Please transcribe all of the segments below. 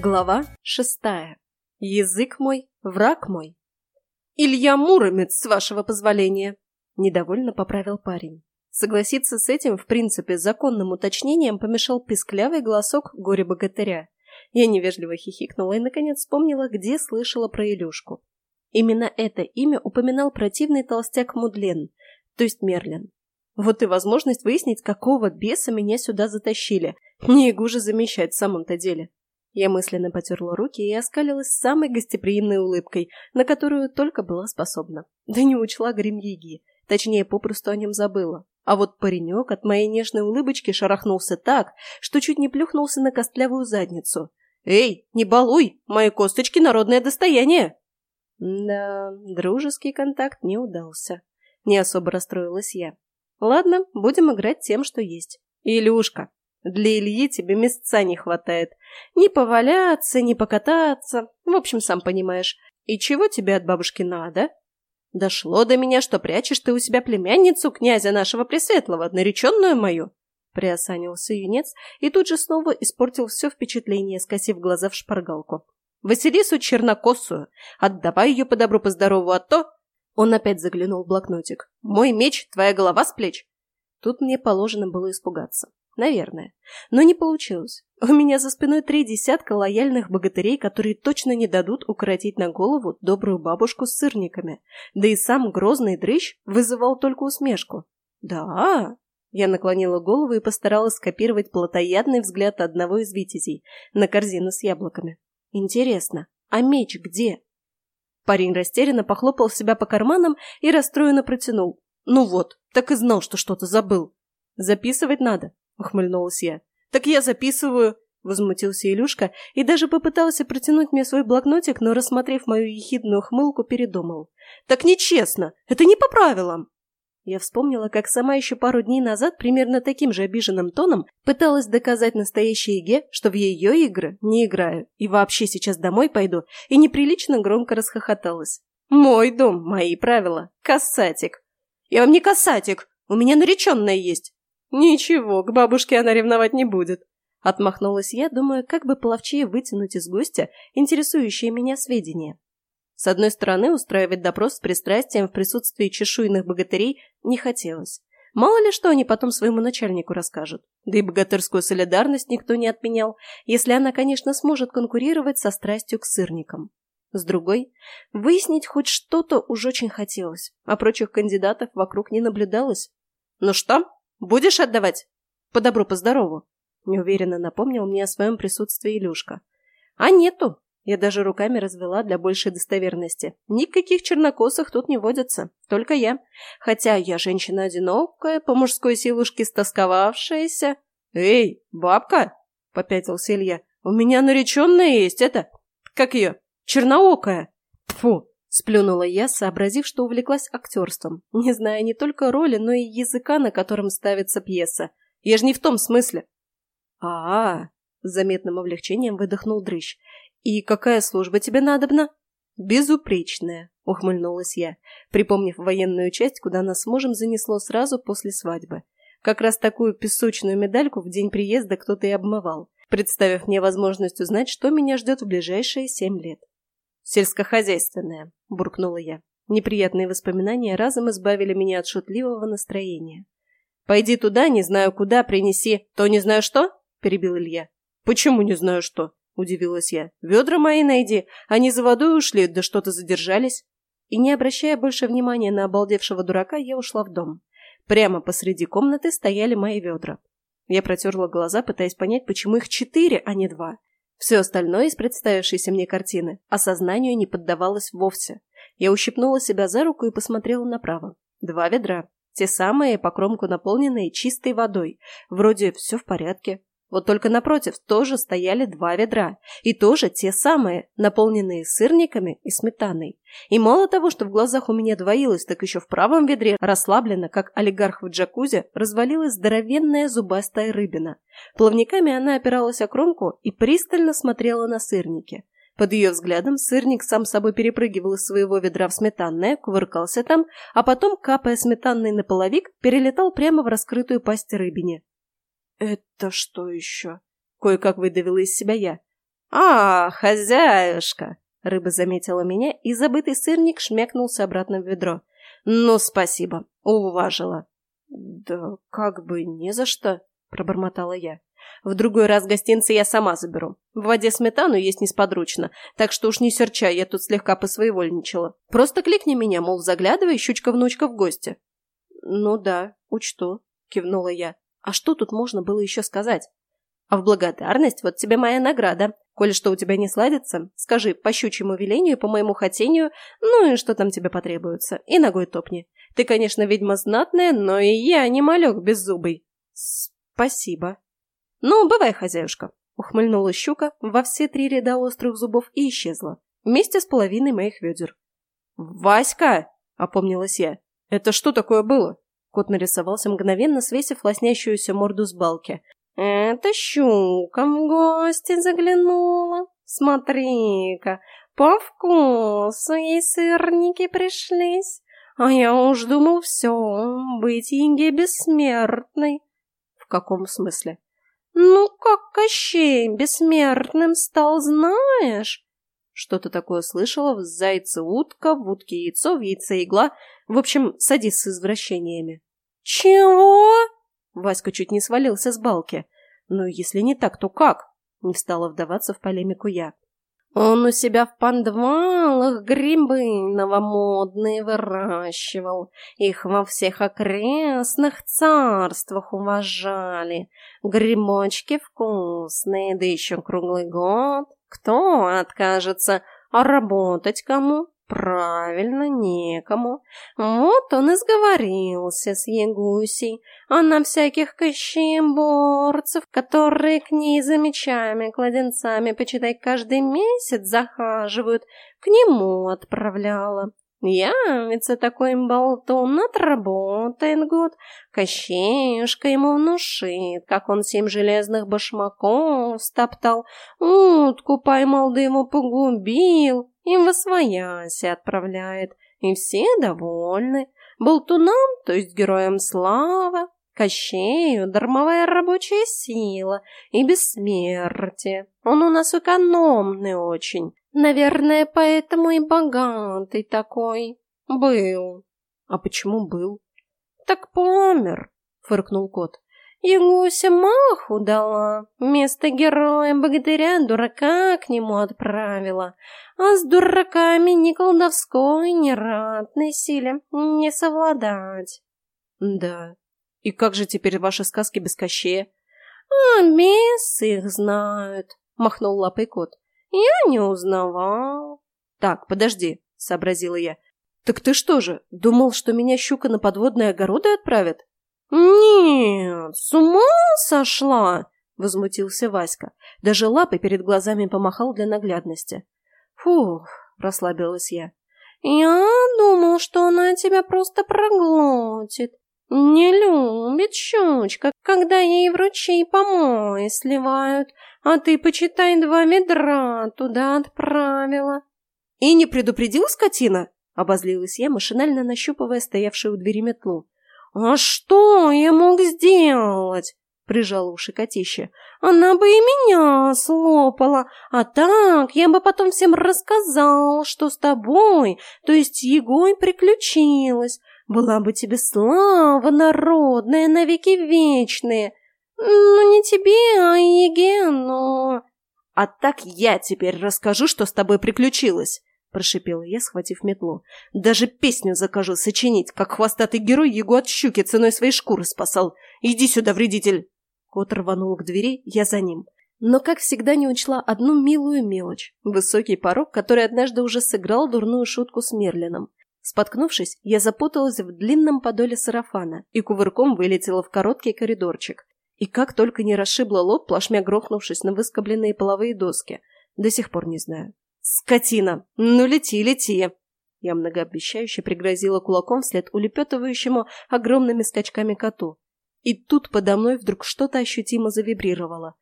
Глава шестая. Язык мой, враг мой. «Илья Муромец, с вашего позволения!» – недовольно поправил парень. Согласиться с этим, в принципе, законным уточнением помешал писклявый голосок горе-богатыря. Я невежливо хихикнула и, наконец, вспомнила, где слышала про Илюшку. Именно это имя упоминал противный толстяк Мудлен, то есть Мерлин. Вот и возможность выяснить, какого беса меня сюда затащили. Не гуже замещать в самом-то деле. Я мысленно потерла руки и оскалилась самой гостеприимной улыбкой, на которую только была способна. Да не учла грим Яги, точнее, попросту о нем забыла. А вот паренек от моей нежной улыбочки шарахнулся так, что чуть не плюхнулся на костлявую задницу. «Эй, не балуй! Мои косточки — народное достояние!» Да, дружеский контакт не удался. Не особо расстроилась я. Ладно, будем играть тем, что есть. Илюшка, для Ильи тебе места не хватает. Ни поваляться, ни покататься. В общем, сам понимаешь. И чего тебе от бабушки надо? Дошло до меня, что прячешь ты у себя племянницу князя нашего Пресветлого, нареченную мою. Приосанился юнец и тут же снова испортил все впечатление, скосив глаза в шпаргалку. Василису чернокосую. Отдавай ее по добру, по а то... Он опять заглянул в блокнотик. «Мой меч, твоя голова с плеч!» Тут мне положено было испугаться. Наверное. Но не получилось. У меня за спиной три десятка лояльных богатырей, которые точно не дадут укоротить на голову добрую бабушку с сырниками. Да и сам грозный дрыщ вызывал только усмешку. «Да?» Я наклонила голову и постаралась скопировать плотоядный взгляд одного из витязей на корзину с яблоками. «Интересно, а меч где?» Парень растерянно похлопал себя по карманам и расстроенно протянул. «Ну вот, так и знал, что что-то забыл. Записывать надо. — ухмыльнулась я. «Так я записываю!» — возмутился Илюшка и даже попытался протянуть мне свой блокнотик, но, рассмотрев мою ехидную хмылку, передумал. «Так нечестно! Это не по правилам!» Я вспомнила, как сама еще пару дней назад примерно таким же обиженным тоном пыталась доказать настоящей Еге, что в ее игры не играю и вообще сейчас домой пойду, и неприлично громко расхохоталась. «Мой дом, мои правила. Касатик!» «Я вам не касатик! У меня нареченная есть!» «Ничего, к бабушке она ревновать не будет», — отмахнулась я, думая, как бы половчее вытянуть из гостя интересующие меня сведения. С одной стороны, устраивать допрос с пристрастием в присутствии чешуйных богатырей не хотелось. Мало ли что они потом своему начальнику расскажут. Да и богатырскую солидарность никто не отменял, если она, конечно, сможет конкурировать со страстью к сырникам. С другой, выяснить хоть что-то уж очень хотелось, а прочих кандидатов вокруг не наблюдалось. «Ну что, Будешь отдавать? По добру, по здорову. Неуверенно напомнил мне о своем присутствии Илюшка. А нету. Я даже руками развела для большей достоверности. Никаких чернокосых тут не водятся. Только я. Хотя я женщина одинокая, по мужской силушке стосковавшаяся. Эй, бабка! Попятился Илья. У меня нареченная есть, это... Как ее? Черноокая. Фу, Сплюнула я, сообразив, что увлеклась актерством, не зная не только роли, но и языка, на котором ставится пьеса. Я же не в том смысле. а, -а, с заметным облегчением выдохнул дрыщ. «И какая служба тебе надобна?» «Безупречная», — ухмыльнулась я, припомнив военную часть, куда нас с мужем занесло сразу после свадьбы. Как раз такую песочную медальку в день приезда кто-то и обмывал, представив мне возможность узнать, что меня ждет в ближайшие семь лет. «Сельскохозяйственная», – буркнула я. Неприятные воспоминания разом избавили меня от шутливого настроения. «Пойди туда, не знаю куда, принеси, то не знаю что?» – перебил Илья. «Почему не знаю что?» – удивилась я. «Ведра мои найди, они за водой ушли, да что-то задержались». И не обращая больше внимания на обалдевшего дурака, я ушла в дом. Прямо посреди комнаты стояли мои ведра. Я протерла глаза, пытаясь понять, почему их четыре, а не два. Все остальное из представившейся мне картины осознанию не поддавалось вовсе. Я ущипнула себя за руку и посмотрела направо. Два ведра. Те самые, по кромку наполненные чистой водой. Вроде все в порядке. Вот только напротив тоже стояли два ведра. И тоже те самые, наполненные сырниками и сметаной. И мало того, что в глазах у меня двоилось, так еще в правом ведре, расслабленно, как олигарх в джакузи, развалилась здоровенная зубастая рыбина. Плавниками она опиралась о кромку и пристально смотрела на сырники. Под ее взглядом сырник сам собой перепрыгивал из своего ведра в сметанное, кувыркался там, а потом, капая сметанной на половик, перелетал прямо в раскрытую пасть рыбине. «Это что еще?» — кое-как выдавила из себя я. «А, хозяюшка!» Рыба заметила меня, и забытый сырник шмякнулся обратно в ведро. «Ну, спасибо, уважила». «Да как бы не за что», — пробормотала я. «В другой раз гостинцы я сама заберу. В воде сметану есть несподручно, так что уж не серчай, я тут слегка посвоевольничала. Просто кликни меня, мол, заглядывай, щучка-внучка в гости». «Ну да, учту», — кивнула я. «А что тут можно было еще сказать?» «А в благодарность вот тебе моя награда. Коли что у тебя не сладится, скажи по щучьему велению по моему хотению, ну и что там тебе потребуется, и ногой топни. Ты, конечно, ведьма знатная, но и я не малек беззубый. Спасибо. Ну, бывай, хозяюшка. Ухмыльнула щука во все три ряда острых зубов и исчезла, вместе с половиной моих ведер. «Васька!» — опомнилась я. «Это что такое было?» Кот нарисовался мгновенно, свесив лоснящуюся морду с балки, «Это щука в гости заглянула. Смотри-ка, по вкусу ей сырники пришлись. А я уж думал, все, быть Инге бессмертной». «В каком смысле?» «Ну, как Кощей бессмертным стал, знаешь?» Что-то такое слышала в зайце утка, в утке яйцо, в яйце игла. В общем, садись с извращениями. «Чего?» Васька чуть не свалился с балки. «Ну, если не так, то как?» Не встала вдаваться в полемику я. Он у себя в подвалах грибы новомодные выращивал. Их во всех окрестных царствах уважали. Грибочки вкусные, да еще круглый год. Кто откажется? А работать кому? Правильно, некому. Вот он и сговорился с Ягусей. Она всяких кощееборцев, которые к ней за мечами, кладенцами, почитай, каждый месяц захаживают, к нему отправляла. Явится такой болтун, отработает год, Кощеюшка ему внушит, как он семь железных башмаков стоптал, утку поймал да ему погубил, и в освояси отправляет, и все довольны. Болтунам, то есть героям слава, Кощею дармовая рабочая сила и бессмертие. Он у нас экономный очень, Наверное, поэтому и богатый такой. Был. А почему был? Так помер, фыркнул кот. Ягуся маху дала, вместо героя-богатыря дурака к нему отправила, а с дураками ни колдовской, ни ратной силе не совладать. Да, и как же теперь ваши сказки без Кощея? А бесы их знают, махнул лапой кот. Я не узнавал. Так, подожди, сообразила я. Так ты что же, думал, что меня щука на подводные огороды отправит? Нет, с ума сошла, возмутился Васька. Даже лапой перед глазами помахал для наглядности. Фух, расслабилась я. Я думал, что она тебя просто проглотит. Не любит щучка, когда ей в ручей помои сливают, а ты, почитай, два ведра туда отправила. И не предупредил скотина? Обозлилась я, машинально нащупывая стоявшую у двери метлу. А что я мог сделать? Прижала уши котище. Она бы и меня слопала, а так я бы потом всем рассказал, что с тобой, то есть Егой, приключилось. Была бы тебе слава народная навеки вечные. Ну, не тебе, а Егену. А так я теперь расскажу, что с тобой приключилось. Прошипела я, схватив метлу. Даже песню закажу сочинить, как хвостатый герой его от щуки ценой своей шкуры спасал. Иди сюда, вредитель. Кот рванул к двери, я за ним. Но, как всегда, не учла одну милую мелочь. Высокий порог, который однажды уже сыграл дурную шутку с Мерлином. Споткнувшись, я запуталась в длинном подоле сарафана и кувырком вылетела в короткий коридорчик. И как только не расшибла лоб, плашмя грохнувшись на выскобленные половые доски. До сих пор не знаю. «Скотина! Ну лети, лети!» Я многообещающе пригрозила кулаком вслед улепетывающему огромными скачками коту. И тут подо мной вдруг что-то ощутимо завибрировало.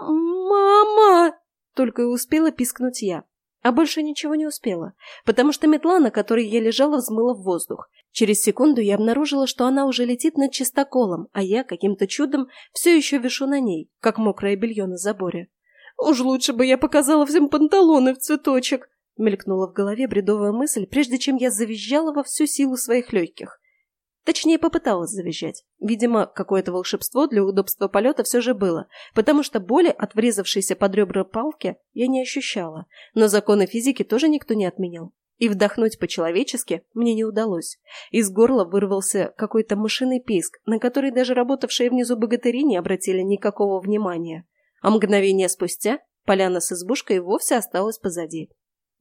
«Мама!» — только и успела пискнуть я. А больше ничего не успела, потому что метла, на которой я лежала, взмыла в воздух. Через секунду я обнаружила, что она уже летит над чистоколом, а я каким-то чудом все еще вишу на ней, как мокрое белье на заборе. Уж лучше бы я показала всем панталоны в цветочек!» Мелькнула в голове бредовая мысль, прежде чем я завизжала во всю силу своих легких. Точнее, попыталась завизжать. Видимо, какое-то волшебство для удобства полета все же было, потому что боли от врезавшейся под ребра палки я не ощущала, но законы физики тоже никто не отменял. И вдохнуть по-человечески мне не удалось. Из горла вырвался какой-то мышиный писк, на который даже работавшие внизу богатыри не обратили никакого внимания. А мгновение спустя поляна с избушкой вовсе осталась позади.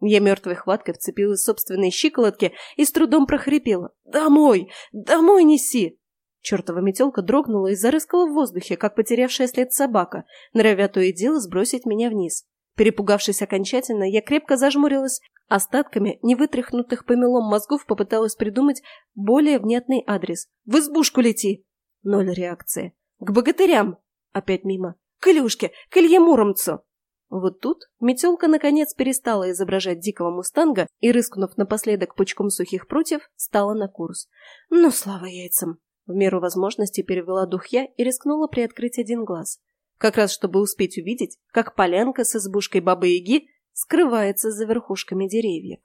Я мертвой хваткой вцепилась в собственные щиколотки и с трудом прохрипела. «Домой! Домой неси!» Чертова метелка дрогнула и зарыскала в воздухе, как потерявшая след собака, норовя то и дело сбросить меня вниз. Перепугавшись окончательно, я крепко зажмурилась, остатками невытряхнутых помелом мозгов попыталась придумать более внятный адрес. «В избушку лети!» Ноль реакции. «К богатырям!» Опять мимо. «К Илюшке! К Илье Муромцу!» Вот тут метелка наконец перестала изображать дикого мустанга и, рыскнув напоследок пучком сухих прутьев, стала на курс. Ну, слава яйцам! В меру возможности перевела дух я и рискнула приоткрыть один глаз. Как раз чтобы успеть увидеть, как полянка с избушкой Бабы-Яги скрывается за верхушками деревьев.